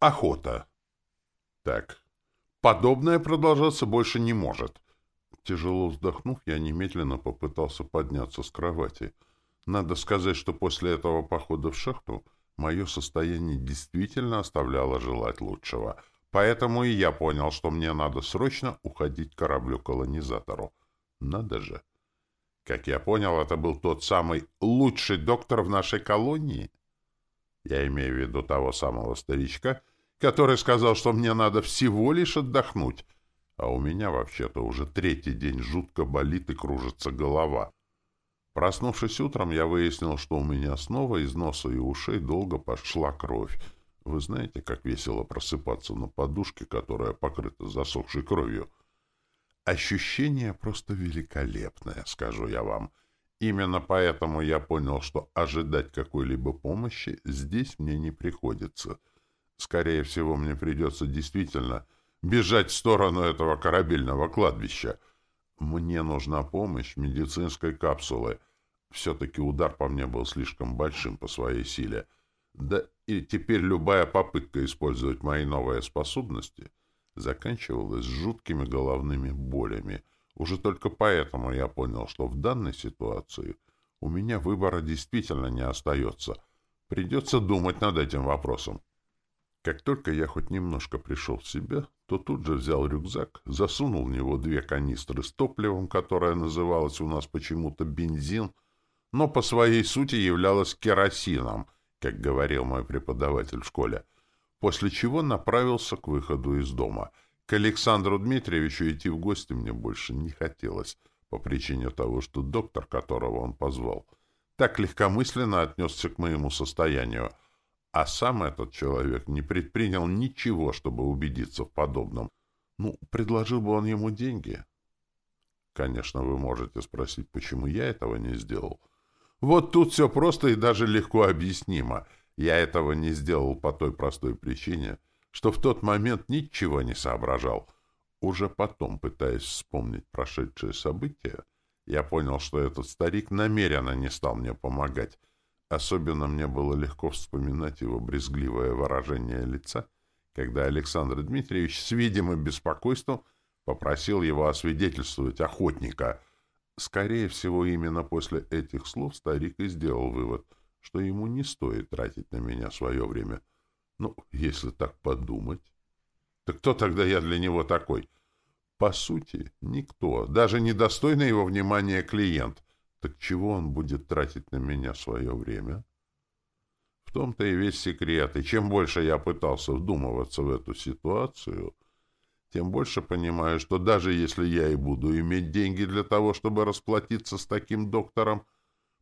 Охота. Так, подобное продолжаться больше не может. Тяжело вздохнув, я немедленно попытался подняться с кровати. Надо сказать, что после этого похода в шахту мое состояние действительно оставляло желать лучшего. Поэтому и я понял, что мне надо срочно уходить к кораблю-колонизатору. Надо же. Как я понял, это был тот самый лучший доктор в нашей колонии. Я имею в виду того самого старичка, который сказал, что мне надо всего лишь отдохнуть, а у меня вообще-то уже третий день жутко болит и кружится голова. Проснувшись утром, я выяснил, что у меня снова из носа и ушей долго пошла кровь. Вы знаете, как весело просыпаться на подушке, которая покрыта засохшей кровью? Ощущение просто великолепное, скажу я вам. Именно поэтому я понял, что ожидать какой-либо помощи здесь мне не приходится — Скорее всего, мне придется действительно бежать в сторону этого корабельного кладбища. Мне нужна помощь медицинской капсулы. Все-таки удар по мне был слишком большим по своей силе. Да и теперь любая попытка использовать мои новые способности заканчивалась жуткими головными болями. Уже только поэтому я понял, что в данной ситуации у меня выбора действительно не остается. Придется думать над этим вопросом. Как только я хоть немножко пришел в себя, то тут же взял рюкзак, засунул в него две канистры с топливом, которое называлось у нас почему-то бензин, но по своей сути являлось керосином, как говорил мой преподаватель в школе, после чего направился к выходу из дома. К Александру Дмитриевичу идти в гости мне больше не хотелось, по причине того, что доктор, которого он позвал, так легкомысленно отнесся к моему состоянию — а сам этот человек не предпринял ничего, чтобы убедиться в подобном. Ну, предложил бы он ему деньги. Конечно, вы можете спросить, почему я этого не сделал. Вот тут все просто и даже легко объяснимо. Я этого не сделал по той простой причине, что в тот момент ничего не соображал. Уже потом, пытаясь вспомнить прошедшие события, я понял, что этот старик намеренно не стал мне помогать, Особенно мне было легко вспоминать его брезгливое выражение лица, когда Александр Дмитриевич с видимым беспокойством попросил его освидетельствовать охотника. Скорее всего, именно после этих слов старик и сделал вывод, что ему не стоит тратить на меня свое время. Ну, если так подумать. Так кто тогда я для него такой? По сути, никто, даже недостойный его внимания клиент — так чего он будет тратить на меня свое время? В том-то и весь секрет. И чем больше я пытался вдумываться в эту ситуацию, тем больше понимаю, что даже если я и буду иметь деньги для того, чтобы расплатиться с таким доктором,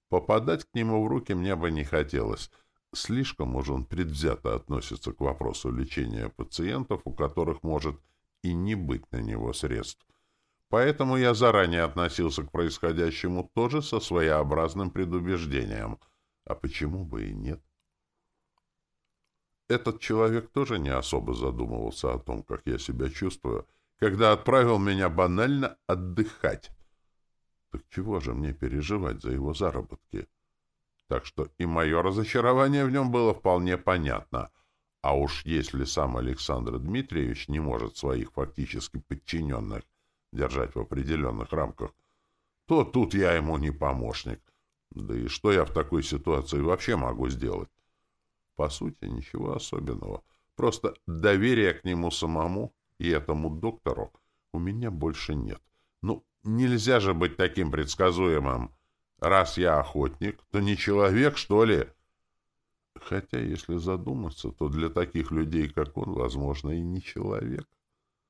попадать к нему в руки мне бы не хотелось. Слишком уж он предвзято относится к вопросу лечения пациентов, у которых может и не быть на него средств. Поэтому я заранее относился к происходящему тоже со своеобразным предубеждением. А почему бы и нет? Этот человек тоже не особо задумывался о том, как я себя чувствую, когда отправил меня банально отдыхать. Так чего же мне переживать за его заработки? Так что и мое разочарование в нем было вполне понятно. А уж если сам Александр Дмитриевич не может своих фактически подчиненных держать в определенных рамках, то тут я ему не помощник. Да и что я в такой ситуации вообще могу сделать? По сути, ничего особенного. Просто доверия к нему самому и этому доктору у меня больше нет. Ну, нельзя же быть таким предсказуемым. Раз я охотник, то не человек, что ли? Хотя, если задуматься, то для таких людей, как он, возможно, и не человек.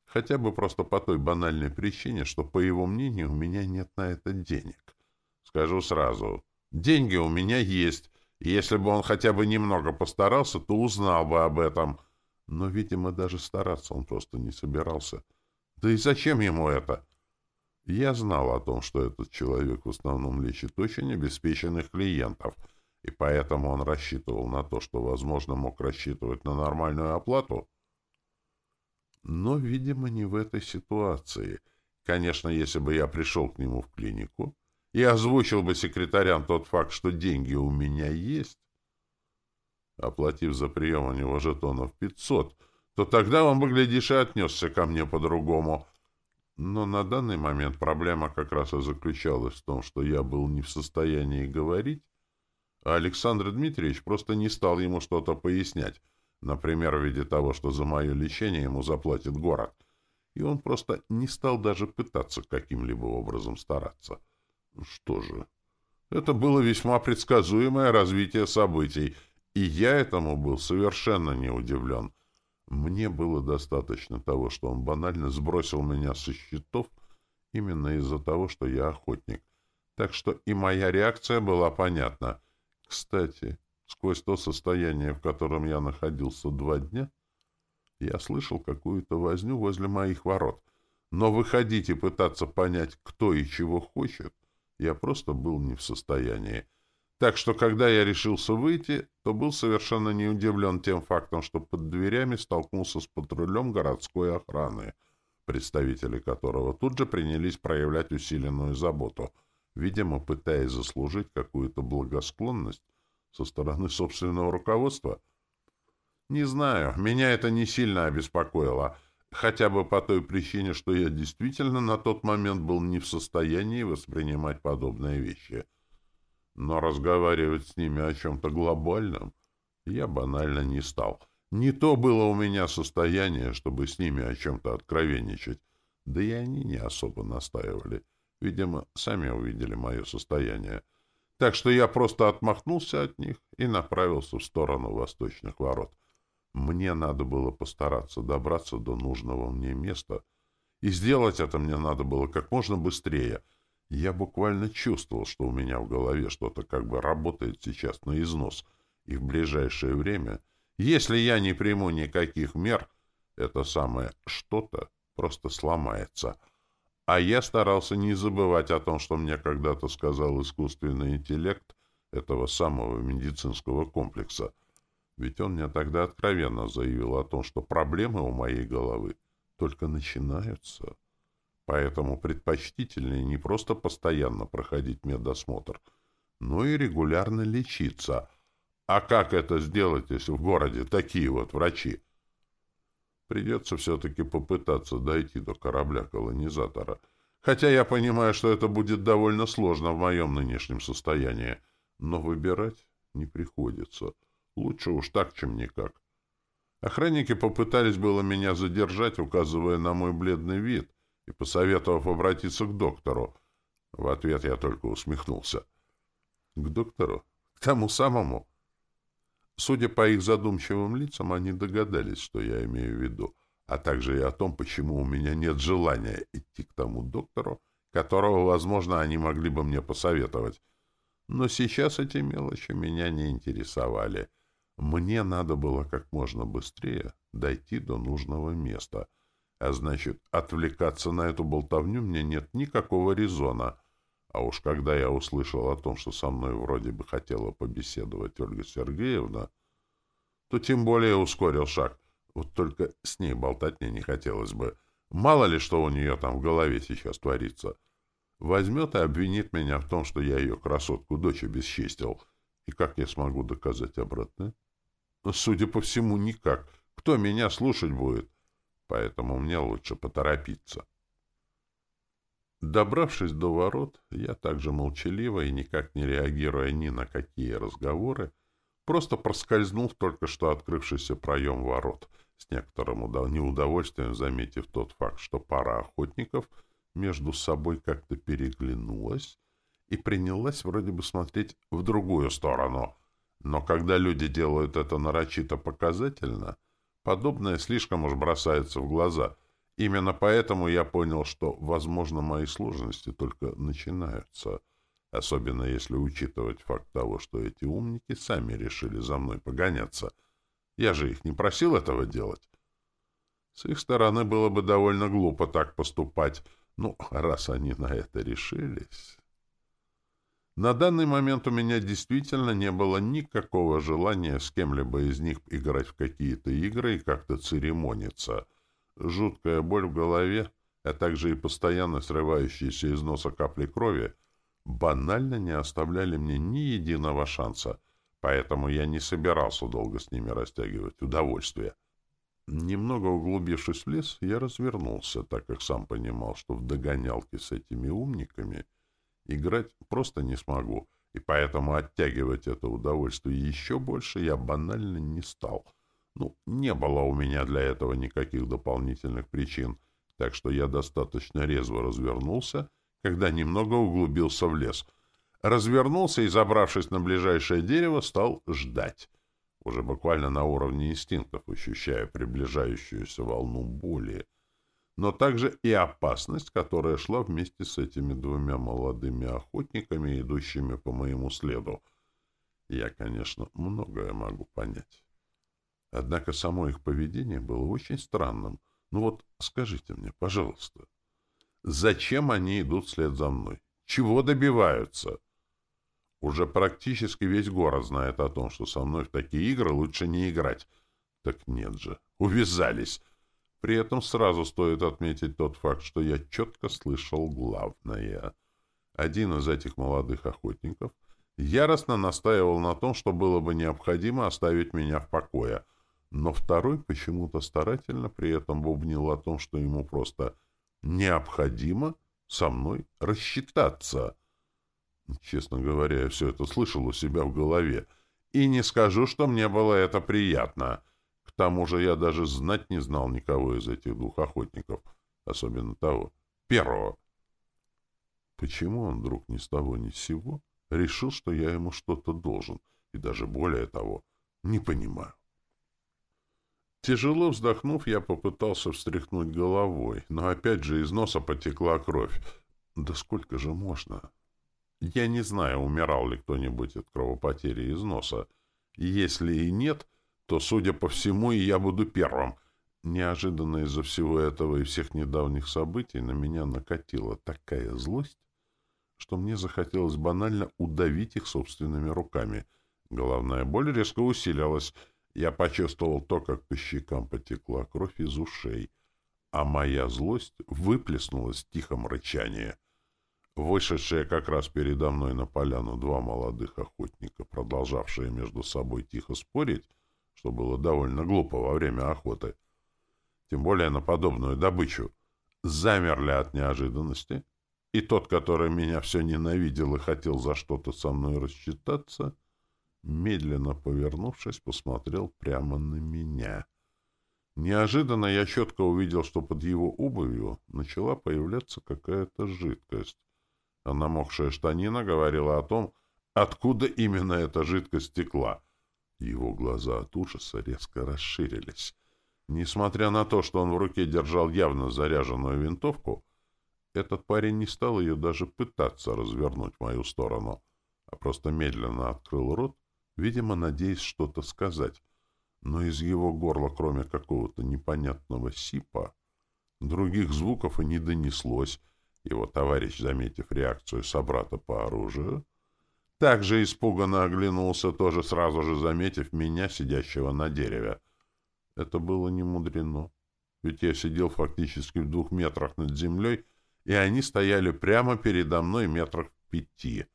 Хотя бы просто по той банальной причине, что, по его мнению, у меня нет на это денег. Скажу сразу, деньги у меня есть, и если бы он хотя бы немного постарался, то узнал бы об этом. Но, видимо, даже стараться он просто не собирался. Да и зачем ему это? Я знал о том, что этот человек в основном лечит очень обеспеченных клиентов, и поэтому он рассчитывал на то, что, возможно, мог рассчитывать на нормальную оплату, но, видимо, не в этой ситуации. Конечно, если бы я пришел к нему в клинику и озвучил бы секретарям тот факт, что деньги у меня есть, оплатив за прием у него жетонов 500, то тогда он бы, глядишь, и отнесся ко мне по-другому. Но на данный момент проблема как раз и заключалась в том, что я был не в состоянии говорить, а Александр Дмитриевич просто не стал ему что-то пояснять, например, в виде того, что за мое лечение ему заплатит город. И он просто не стал даже пытаться каким-либо образом стараться. Что же, это было весьма предсказуемое развитие событий, и я этому был совершенно не удивлен. Мне было достаточно того, что он банально сбросил меня со счетов именно из-за того, что я охотник. Так что и моя реакция была понятна. Кстати, сквозь то состояние, в котором я находился два дня, я слышал какую-то возню возле моих ворот. Но выходить и пытаться понять, кто и чего хочет, я просто был не в состоянии. Так что, когда я решился выйти, то был совершенно не удивлен тем фактом, что под дверями столкнулся с патрулем городской охраны, представители которого тут же принялись проявлять усиленную заботу, видимо, пытаясь заслужить какую-то благосклонность со стороны собственного руководства. Не знаю, меня это не сильно обеспокоило, хотя бы по той причине, что я действительно на тот момент был не в состоянии воспринимать подобные вещи — но разговаривать с ними о чем-то глобальном я банально не стал. Не то было у меня состояние, чтобы с ними о чем-то откровенничать. Да и они не особо настаивали. Видимо, сами увидели мое состояние. Так что я просто отмахнулся от них и направился в сторону восточных ворот. Мне надо было постараться добраться до нужного мне места, и сделать это мне надо было как можно быстрее — я буквально чувствовал, что у меня в голове что-то как бы работает сейчас на износ, и в ближайшее время, если я не приму никаких мер, это самое «что-то» просто сломается. А я старался не забывать о том, что мне когда-то сказал искусственный интеллект этого самого медицинского комплекса. Ведь он мне тогда откровенно заявил о том, что проблемы у моей головы только начинаются. Поэтому предпочтительнее не просто постоянно проходить медосмотр, но и регулярно лечиться. А как это сделать, если в городе такие вот врачи? Придется все-таки попытаться дойти до корабля-колонизатора. Хотя я понимаю, что это будет довольно сложно в моем нынешнем состоянии. Но выбирать не приходится. Лучше уж так, чем никак. Охранники попытались было меня задержать, указывая на мой бледный вид, и посоветовав обратиться к доктору. В ответ я только усмехнулся. К доктору? К тому самому? Судя по их задумчивым лицам, они догадались, что я имею в виду, а также и о том, почему у меня нет желания идти к тому доктору, которого, возможно, они могли бы мне посоветовать. Но сейчас эти мелочи меня не интересовали. Мне надо было как можно быстрее дойти до нужного места — а значит, отвлекаться на эту болтовню мне нет никакого резона. А уж когда я услышал о том, что со мной вроде бы хотела побеседовать Ольга Сергеевна, то тем более ускорил шаг. Вот только с ней болтать мне не хотелось бы. Мало ли, что у нее там в голове сейчас творится. Возьмет и обвинит меня в том, что я ее красотку дочь обесчестил. И как я смогу доказать обратное? Судя по всему, никак. Кто меня слушать будет? поэтому мне лучше поторопиться. Добравшись до ворот, я также молчаливо и никак не реагируя ни на какие разговоры, просто проскользнул в только что открывшийся проем ворот, с некоторым неудовольствием заметив тот факт, что пара охотников между собой как-то переглянулась и принялась вроде бы смотреть в другую сторону. Но когда люди делают это нарочито показательно — Подобное слишком уж бросается в глаза. Именно поэтому я понял, что, возможно, мои сложности только начинаются, особенно если учитывать факт того, что эти умники сами решили за мной погоняться. Я же их не просил этого делать. С их стороны было бы довольно глупо так поступать, ну, раз они на это решились... На данный момент у меня действительно не было никакого желания с кем-либо из них играть в какие-то игры и как-то церемониться. Жуткая боль в голове, а также и постоянно срывающиеся из носа капли крови банально не оставляли мне ни единого шанса. поэтому я не собирался долго с ними растягивать удовольствие. Немного углубившись в лес, я развернулся, так как сам понимал, что в догонялки с этими умниками играть просто не смогу, и поэтому оттягивать это удовольствие еще больше я банально не стал. Ну, не было у меня для этого никаких дополнительных причин, так что я достаточно резво развернулся, когда немного углубился в лес. Развернулся и, забравшись на ближайшее дерево, стал ждать уже буквально на уровне инстинктов, ощущая приближающуюся волну боли, но также и опасность, которая шла вместе с этими двумя молодыми охотниками, идущими по моему следу. Я, конечно, многое могу понять. Однако само их поведение было очень странным. Ну вот скажите мне, пожалуйста, зачем они идут вслед за мной? Чего добиваются? Уже практически весь город знает о том, что со мной в такие игры лучше не играть. Так нет же, увязались. При этом сразу стоит отметить тот факт, что я четко слышал главное. Один из этих молодых охотников яростно настаивал на том, что было бы необходимо оставить меня в покое, но второй почему-то старательно при этом бубнил о том, что ему просто необходимо со мной рассчитаться — Честно говоря, я все это слышал у себя в голове. И не скажу, что мне было это приятно. К тому же я даже знать не знал никого из этих двух охотников, особенно того, первого. Почему он вдруг ни с того ни с сего решил, что я ему что-то должен, и даже более того, не понимаю. Тяжело вздохнув, я попытался встряхнуть головой, но опять же из носа потекла кровь. Да сколько же можно? Я не знаю, умирал ли кто-нибудь от кровопотери из носа. Если и нет, то, судя по всему, и я буду первым. Неожиданно из-за всего этого и всех недавних событий на меня накатила такая злость, что мне захотелось банально удавить их собственными руками. Головная боль резко усилилась. Я почувствовал то, как по щекам потекла кровь из ушей, а моя злость выплеснулась в тихом рычании — Вышедшие как раз передо мной на поляну два молодых охотника, продолжавшие между собой тихо спорить, что было довольно глупо во время охоты, тем более на подобную добычу, замерли от неожиданности, и тот, который меня все ненавидел и хотел за что-то со мной рассчитаться, медленно повернувшись, посмотрел прямо на меня. Неожиданно я четко увидел, что под его обувью начала появляться какая-то жидкость, а намокшая штанина говорила о том, откуда именно эта жидкость текла. Его глаза от ужаса резко расширились. Несмотря на то, что он в руке держал явно заряженную винтовку, этот парень не стал ее даже пытаться развернуть в мою сторону, а просто медленно открыл рот, видимо, надеясь что-то сказать. Но из его горла, кроме какого-то непонятного сипа, других звуков и не донеслось, его товарищ, заметив реакцию собрата по оружию, также испуганно оглянулся, тоже сразу же заметив меня, сидящего на дереве. Это было не мудрено, ведь я сидел фактически в двух метрах над землей, и они стояли прямо передо мной метрах в пяти,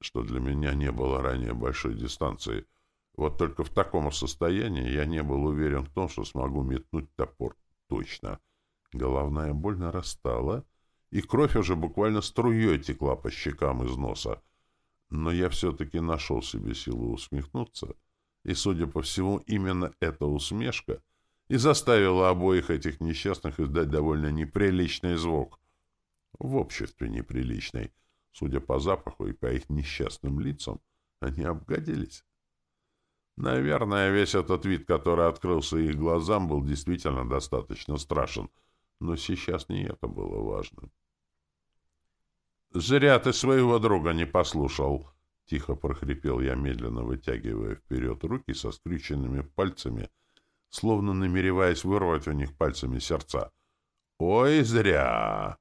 что для меня не было ранее большой дистанции. Вот только в таком состоянии я не был уверен в том, что смогу метнуть топор точно. Головная боль нарастала, и кровь уже буквально струей текла по щекам из носа. Но я все-таки нашел себе силу усмехнуться, и, судя по всему, именно эта усмешка и заставила обоих этих несчастных издать довольно неприличный звук. В обществе неприличный. Судя по запаху и по их несчастным лицам, они обгадились. Наверное, весь этот вид, который открылся их глазам, был действительно достаточно страшен, но сейчас не это было важным. «Зря ты своего друга не послушал!» Тихо прохрипел я, медленно вытягивая вперед руки со скрюченными пальцами, словно намереваясь вырвать у них пальцами сердца. «Ой, зря!»